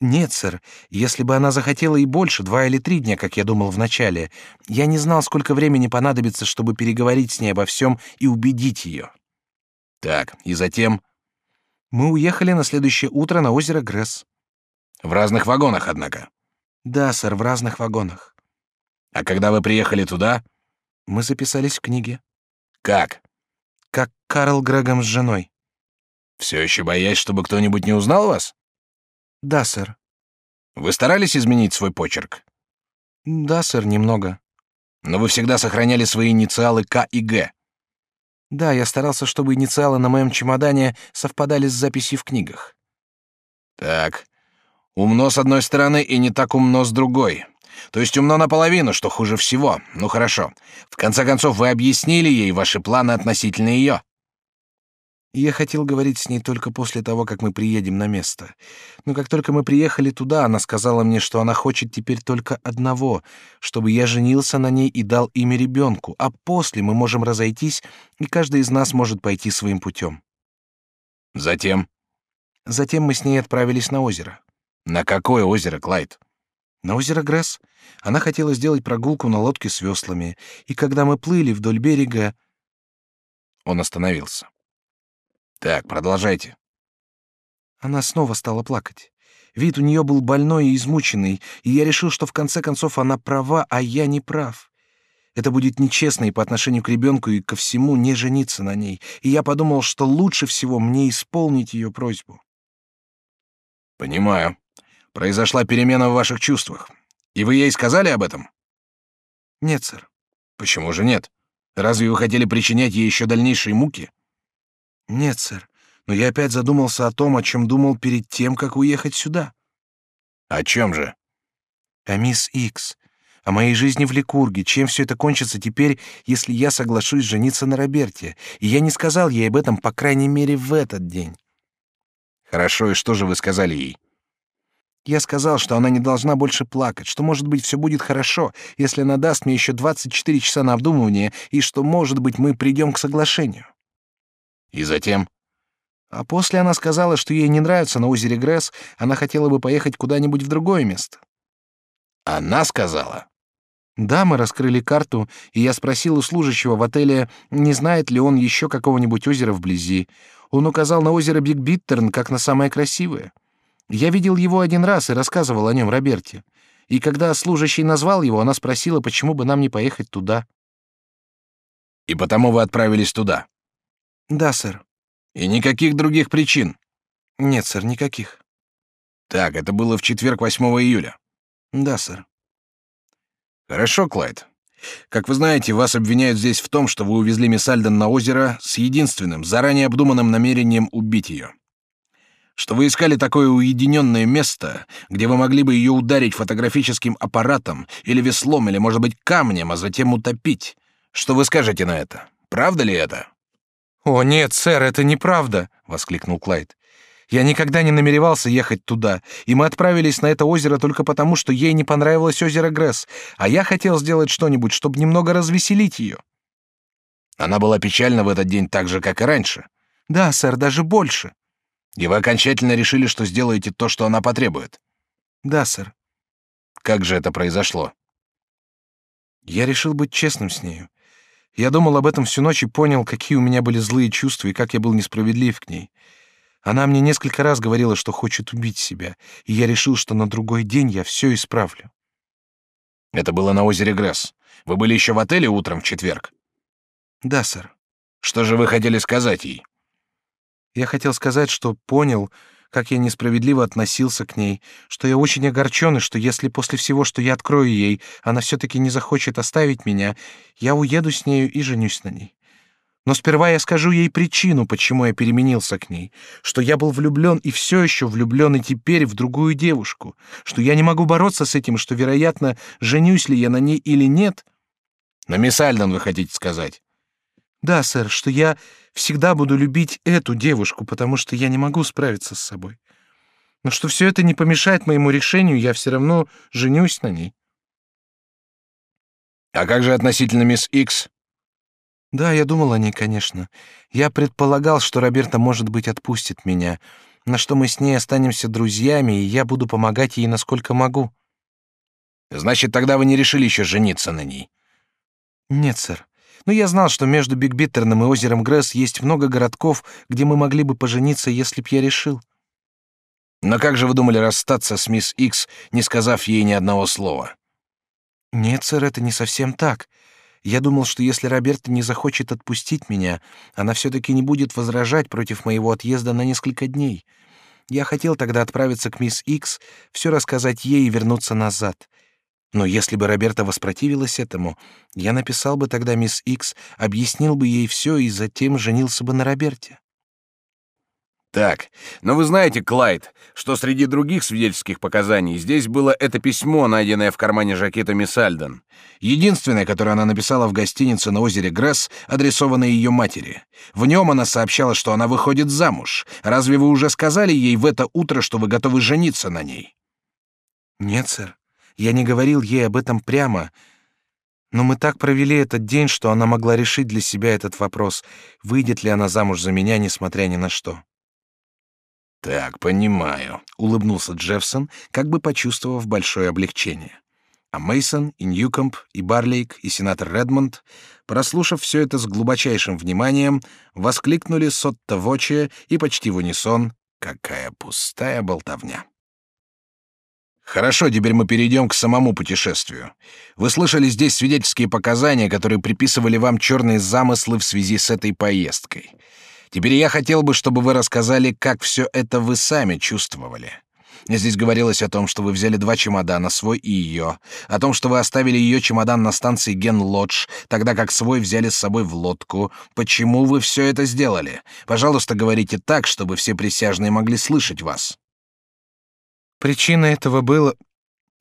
Нет, сэр. Если бы она захотела и больше, два или три дня, как я думал вначале, я не знал, сколько времени понадобится, чтобы переговорить с ней обо всем и убедить ее. Так, и затем мы уехали на следующее утро на озеро Гресс. В разных вагонах, однако. Да, сэр, в разных вагонах. А когда вы приехали туда? Мы записались в книге. Как? Как Карл Грегом с женой. Все еще боясь, чтобы кто-нибудь не узнал вас? Да, сэр. Вы старались изменить свой почерк? Да, сэр, немного. Но вы всегда сохраняли свои инициалы К и Г. Да, я старался, чтобы инициалы на моем чемодане совпадали с записью в книгах. Так. Умно с одной стороны и не так умно с другой. То есть умно наполовину, что хуже всего. Ну хорошо. В конце концов, вы объяснили ей ваши планы относительно ее. Я хотел говорить с ней только после того, как мы приедем на место. Но как только мы приехали туда, она сказала мне, что она хочет теперь только одного, чтобы я женился на ней и дал имя ребенку, а после мы можем разойтись, и каждый из нас может пойти своим путем. Затем? Затем мы с ней отправились на озеро. На какое озеро, Клайд? На озеро Гресс. Она хотела сделать прогулку на лодке с веслами, и когда мы плыли вдоль берега... Он остановился. Так, продолжайте. Она снова стала плакать. Вид у нее был больной и измученный, и я решил, что в конце концов она права, а я не прав. Это будет нечестно и по отношению к ребенку, и ко всему не жениться на ней. И я подумал, что лучше всего мне исполнить ее просьбу. Понимаю. Произошла перемена в ваших чувствах. И вы ей сказали об этом? Нет, сэр. Почему же нет? Разве вы хотели причинять ей еще дальнейшие муки? Нет, сэр. Но я опять задумался о том, о чем думал перед тем, как уехать сюда. О чем же? О мисс Икс. О моей жизни в Ликурге. Чем все это кончится теперь, если я соглашусь жениться на Роберте? И я не сказал ей об этом, по крайней мере, в этот день. Хорошо, и что же вы сказали ей? Я сказал, что она не должна больше плакать, что, может быть, все будет хорошо, если она даст мне еще 24 часа на обдумывание, и что, может быть, мы придем к соглашению. И затем? А после она сказала, что ей не нравится на озере Гресс, она хотела бы поехать куда-нибудь в другое место. Она сказала? Да, мы раскрыли карту, и я спросил у служащего в отеле, не знает ли он еще какого-нибудь озера вблизи. Он указал на озеро Биг Биттерн как на самое красивое. Я видел его один раз и рассказывал о нем Роберте. И когда служащий назвал его, она спросила, почему бы нам не поехать туда. И потому вы отправились туда? Да, сэр. И никаких других причин? Нет, сэр, никаких. Так, это было в четверг 8 июля. Да, сэр. Хорошо, Клайд. Как вы знаете, вас обвиняют здесь в том, что вы увезли мисс Альден на озеро с единственным, заранее обдуманным намерением убить ее. Что вы искали такое уединенное место, где вы могли бы ее ударить фотографическим аппаратом или веслом, или, может быть, камнем, а затем утопить. Что вы скажете на это? Правда ли это? «О, нет, сэр, это неправда!» — воскликнул Клайд. Я никогда не намеревался ехать туда, и мы отправились на это озеро только потому, что ей не понравилось озеро Гресс, а я хотел сделать что-нибудь, чтобы немного развеселить ее. Она была печальна в этот день так же, как и раньше. Да, сэр, даже больше. И вы окончательно решили, что сделаете то, что она потребует. Да, сэр. Как же это произошло? Я решил быть честным с нею. Я думал об этом всю ночь и понял, какие у меня были злые чувства и как я был несправедлив к ней. Она мне несколько раз говорила, что хочет убить себя, и я решил, что на другой день я все исправлю. Это было на озере Гресс. Вы были еще в отеле утром в четверг? Да, сэр. Что же вы хотели сказать ей? Я хотел сказать, что понял, как я несправедливо относился к ней, что я очень огорчен, и что если после всего, что я открою ей, она все-таки не захочет оставить меня, я уеду с нею и женюсь на ней. Но сперва я скажу ей причину, почему я переменился к ней, что я был влюблен и все еще влюблен и теперь в другую девушку, что я не могу бороться с этим, что, вероятно, женюсь ли я на ней или нет. На мисс Альден вы хотите сказать? Да, сэр, что я всегда буду любить эту девушку, потому что я не могу справиться с собой. Но что все это не помешает моему решению, я все равно женюсь на ней. А как же относительно мисс Икс? Да, я думал о ней, конечно. Я предполагал, что Роберта, может быть, отпустит меня, на что мы с ней останемся друзьями, и я буду помогать ей, насколько могу. Значит, тогда вы не решили еще жениться на ней? Нет, сэр. Но я знал, что между Бигбиттерном и озером Гресс есть много городков, где мы могли бы пожениться, если б я решил. Но как же вы думали расстаться с мисс Икс, не сказав ей ни одного слова? Нет, сэр, это не совсем так. Я думал, что если Роберта не захочет отпустить меня, она все-таки не будет возражать против моего отъезда на несколько дней. Я хотел тогда отправиться к мисс Икс, все рассказать ей и вернуться назад. Но если бы Роберта воспротивилась этому, я написал бы тогда мисс Икс, объяснил бы ей все и затем женился бы на Роберте. Так, но вы знаете, Клайд, что среди других свидетельских показаний здесь было это письмо, найденное в кармане жакета мисс Альден. Единственное, которое она написала в гостинице на озере Гресс, адресованное ее матери. В нем она сообщала, что она выходит замуж. Разве вы уже сказали ей в это утро, что вы готовы жениться на ней? Нет, сэр. Я не говорил ей об этом прямо. Но мы так провели этот день, что она могла решить для себя этот вопрос, выйдет ли она замуж за меня, несмотря ни на что. Так, понимаю, улыбнулся Джеффсон, как бы почувствовав большое облегчение. А Мейсон и Ньюкомп и Барлейк и сенатор Редмонд, прослушав все это с глубочайшим вниманием, воскликнули сотто воче и почти в унисон: "Какая пустая болтовня!" Хорошо, теперь мы перейдем к самому путешествию. Вы слышали здесь свидетельские показания, которые приписывали вам черные замыслы в связи с этой поездкой. Теперь я хотел бы, чтобы вы рассказали, как все это вы сами чувствовали. Здесь говорилось о том, что вы взяли два чемодана, свой и ее, о том, что вы оставили ее чемодан на станции Ген-Лодж, тогда как свой взяли с собой в лодку. Почему вы все это сделали? Пожалуйста, говорите так, чтобы все присяжные могли слышать вас. Причина этого было...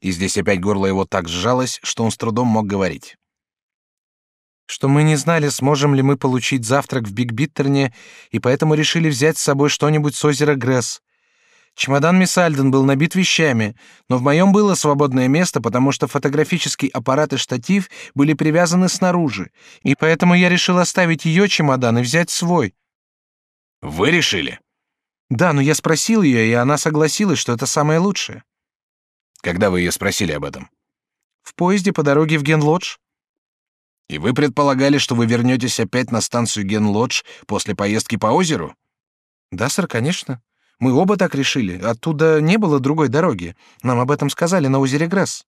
И здесь опять горло его так сжалось, что он с трудом мог говорить что мы не знали, сможем ли мы получить завтрак в Биг-Биттерне, и поэтому решили взять с собой что-нибудь с озера Гресс. Чемодан мисс Альден был набит вещами, но в моем было свободное место, потому что фотографический аппарат и штатив были привязаны снаружи, и поэтому я решил оставить ее чемодан и взять свой. Вы решили? Да, но я спросил ее, и она согласилась, что это самое лучшее. Когда вы ее спросили об этом? В поезде по дороге в Генлодж. И вы предполагали, что вы вернетесь опять на станцию Генлодж после поездки по озеру? Да, сэр, конечно. Мы оба так решили. Оттуда не было другой дороги. Нам об этом сказали на озере Гресс.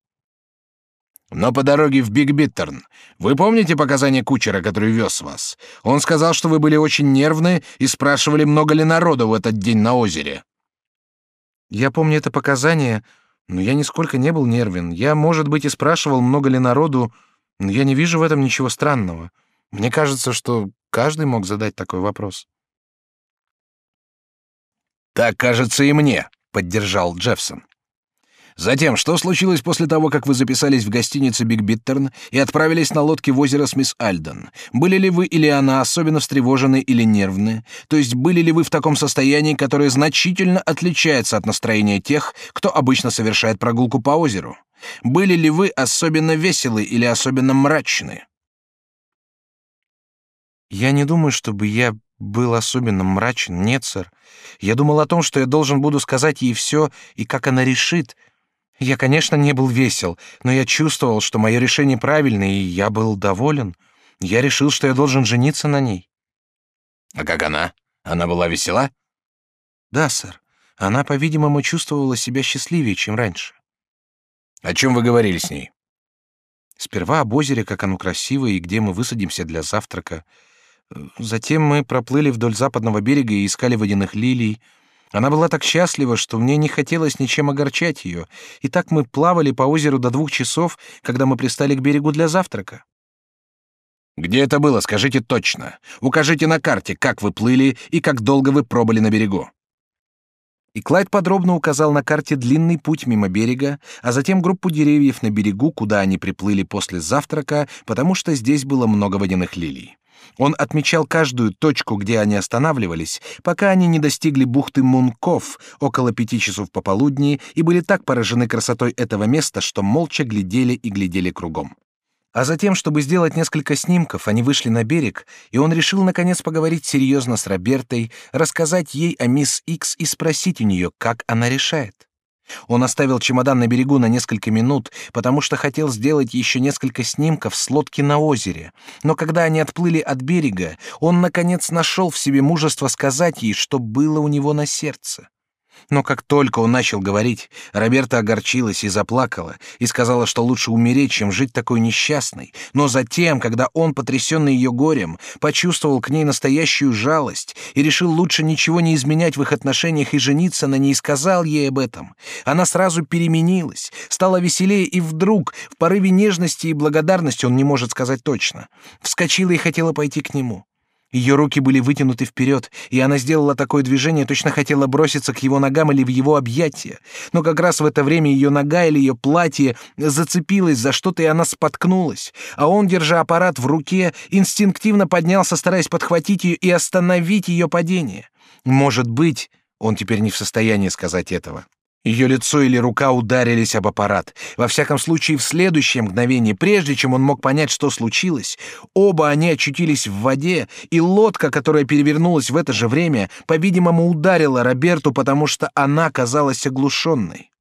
Но по дороге в Биг-Биттерн вы помните показания кучера, который вез вас? Он сказал, что вы были очень нервны и спрашивали, много ли народу в этот день на озере. Я помню это показание, но я нисколько не был нервен. Я, может быть, и спрашивал, много ли народу, но я не вижу в этом ничего странного. Мне кажется, что каждый мог задать такой вопрос. Так кажется и мне, поддержал Джеффсон. Затем, что случилось после того, как вы записались в гостинице Биг Биттерн и отправились на лодке в озеро с мисс Альден? Были ли вы или она особенно встревожены или нервны? То есть были ли вы в таком состоянии, которое значительно отличается от настроения тех, кто обычно совершает прогулку по озеру? Были ли вы особенно веселы или особенно мрачны? Я не думаю, чтобы я был особенно мрачен. Нет, сэр. Я думал о том, что я должен буду сказать ей все и как она решит, я, конечно, не был весел, но я чувствовал, что мое решение правильное, и я был доволен. Я решил, что я должен жениться на ней. А как она? Она была весела? Да, сэр. Она, по-видимому, чувствовала себя счастливее, чем раньше. О чем вы говорили с ней? Сперва об озере, как оно красивое и где мы высадимся для завтрака. Затем мы проплыли вдоль западного берега и искали водяных лилий. Она была так счастлива, что мне не хотелось ничем огорчать ее, и так мы плавали по озеру до двух часов, когда мы пристали к берегу для завтрака. Где это было, скажите точно. Укажите на карте, как вы плыли и как долго вы пробыли на берегу. И Клайд подробно указал на карте длинный путь мимо берега, а затем группу деревьев на берегу, куда они приплыли после завтрака, потому что здесь было много водяных лилий. Он отмечал каждую точку, где они останавливались, пока они не достигли бухты Мунков около пяти часов пополудни и были так поражены красотой этого места, что молча глядели и глядели кругом. А затем, чтобы сделать несколько снимков, они вышли на берег, и он решил наконец поговорить серьезно с Робертой, рассказать ей о мисс Икс и спросить у нее, как она решает. Он оставил чемодан на берегу на несколько минут, потому что хотел сделать еще несколько снимков с лодки на озере. Но когда они отплыли от берега, он наконец нашел в себе мужество сказать ей, что было у него на сердце. Но как только он начал говорить, Роберта огорчилась и заплакала, и сказала, что лучше умереть, чем жить такой несчастной. Но затем, когда он, потрясенный ее горем, почувствовал к ней настоящую жалость и решил лучше ничего не изменять в их отношениях и жениться на ней, сказал ей об этом, она сразу переменилась, стала веселее и вдруг, в порыве нежности и благодарности, он не может сказать точно, вскочила и хотела пойти к нему. Ее руки были вытянуты вперед, и она сделала такое движение, точно хотела броситься к его ногам или в его объятия. Но как раз в это время ее нога или ее платье зацепилась за что-то, и она споткнулась. А он, держа аппарат в руке, инстинктивно поднялся, стараясь подхватить ее и остановить ее падение. Может быть, он теперь не в состоянии сказать этого. Ее лицо или рука ударились об аппарат. Во всяком случае, в следующее мгновение, прежде чем он мог понять, что случилось, оба они очутились в воде, и лодка, которая перевернулась в это же время, по-видимому, ударила Роберту, потому что она казалась оглушенной.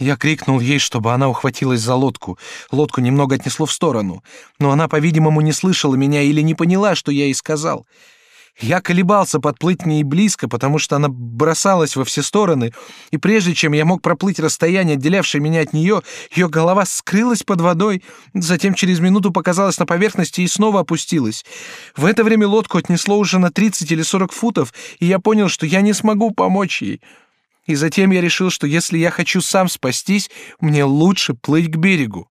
Я крикнул ей, чтобы она ухватилась за лодку. Лодку немного отнесло в сторону, но она, по-видимому, не слышала меня или не поняла, что я ей сказал. Я колебался подплыть к ней близко, потому что она бросалась во все стороны, и прежде чем я мог проплыть расстояние, отделявшее меня от нее, ее голова скрылась под водой, затем через минуту показалась на поверхности и снова опустилась. В это время лодку отнесло уже на 30 или 40 футов, и я понял, что я не смогу помочь ей. И затем я решил, что если я хочу сам спастись, мне лучше плыть к берегу.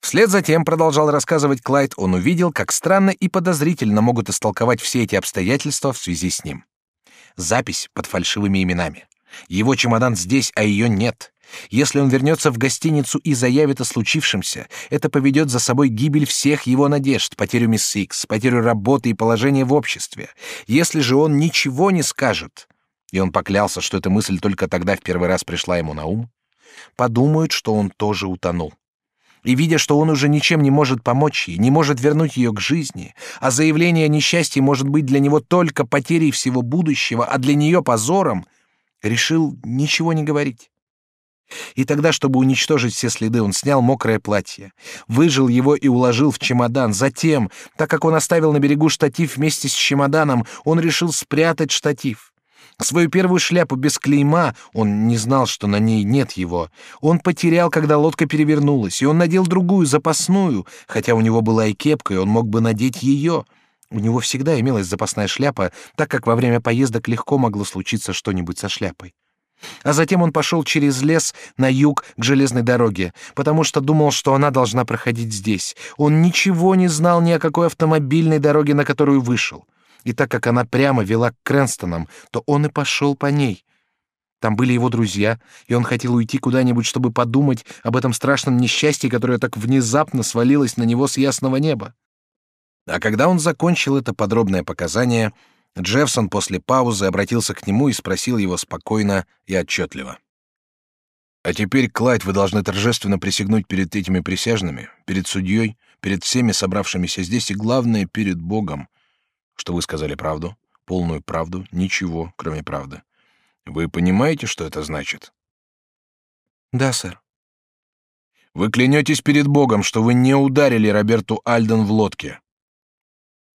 Вслед за тем, продолжал рассказывать Клайд, он увидел, как странно и подозрительно могут истолковать все эти обстоятельства в связи с ним. Запись под фальшивыми именами. Его чемодан здесь, а ее нет. Если он вернется в гостиницу и заявит о случившемся, это поведет за собой гибель всех его надежд, потерю мисс Сикс, потерю работы и положения в обществе. Если же он ничего не скажет, и он поклялся, что эта мысль только тогда в первый раз пришла ему на ум, подумают, что он тоже утонул и видя, что он уже ничем не может помочь ей, не может вернуть ее к жизни, а заявление о несчастье может быть для него только потерей всего будущего, а для нее позором, решил ничего не говорить. И тогда, чтобы уничтожить все следы, он снял мокрое платье, выжил его и уложил в чемодан. Затем, так как он оставил на берегу штатив вместе с чемоданом, он решил спрятать штатив. Свою первую шляпу без клейма, он не знал, что на ней нет его, он потерял, когда лодка перевернулась, и он надел другую, запасную, хотя у него была и кепка, и он мог бы надеть ее. У него всегда имелась запасная шляпа, так как во время поездок легко могло случиться что-нибудь со шляпой. А затем он пошел через лес на юг к железной дороге, потому что думал, что она должна проходить здесь. Он ничего не знал ни о какой автомобильной дороге, на которую вышел. И так как она прямо вела к Крэнстонам, то он и пошел по ней. Там были его друзья, и он хотел уйти куда-нибудь, чтобы подумать об этом страшном несчастье, которое так внезапно свалилось на него с ясного неба. А когда он закончил это подробное показание, Джеффсон после паузы обратился к нему и спросил его спокойно и отчетливо. «А теперь, Клайд, вы должны торжественно присягнуть перед этими присяжными, перед судьей, перед всеми собравшимися здесь и, главное, перед Богом, что вы сказали правду, полную правду, ничего, кроме правды. Вы понимаете, что это значит?» «Да, сэр». «Вы клянетесь перед Богом, что вы не ударили Роберту Альден в лодке?»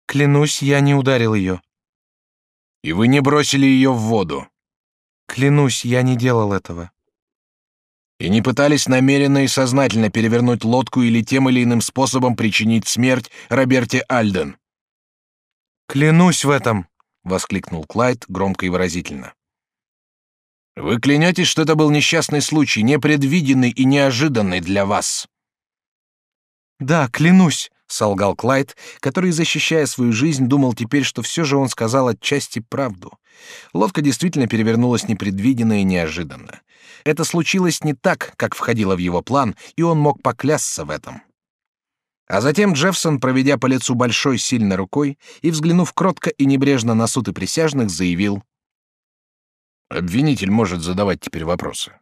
«Клянусь, я не ударил ее», и вы не бросили ее в воду. Клянусь, я не делал этого. И не пытались намеренно и сознательно перевернуть лодку или тем или иным способом причинить смерть Роберте Альден. Клянусь в этом, воскликнул Клайд громко и выразительно. Вы клянетесь, что это был несчастный случай, непредвиденный и неожиданный для вас? Да, клянусь, — солгал Клайд, который, защищая свою жизнь, думал теперь, что все же он сказал отчасти правду. Лодка действительно перевернулась непредвиденно и неожиданно. Это случилось не так, как входило в его план, и он мог поклясться в этом. А затем Джеффсон, проведя по лицу большой сильной рукой и взглянув кротко и небрежно на суд и присяжных, заявил: "Обвинитель может задавать теперь вопросы".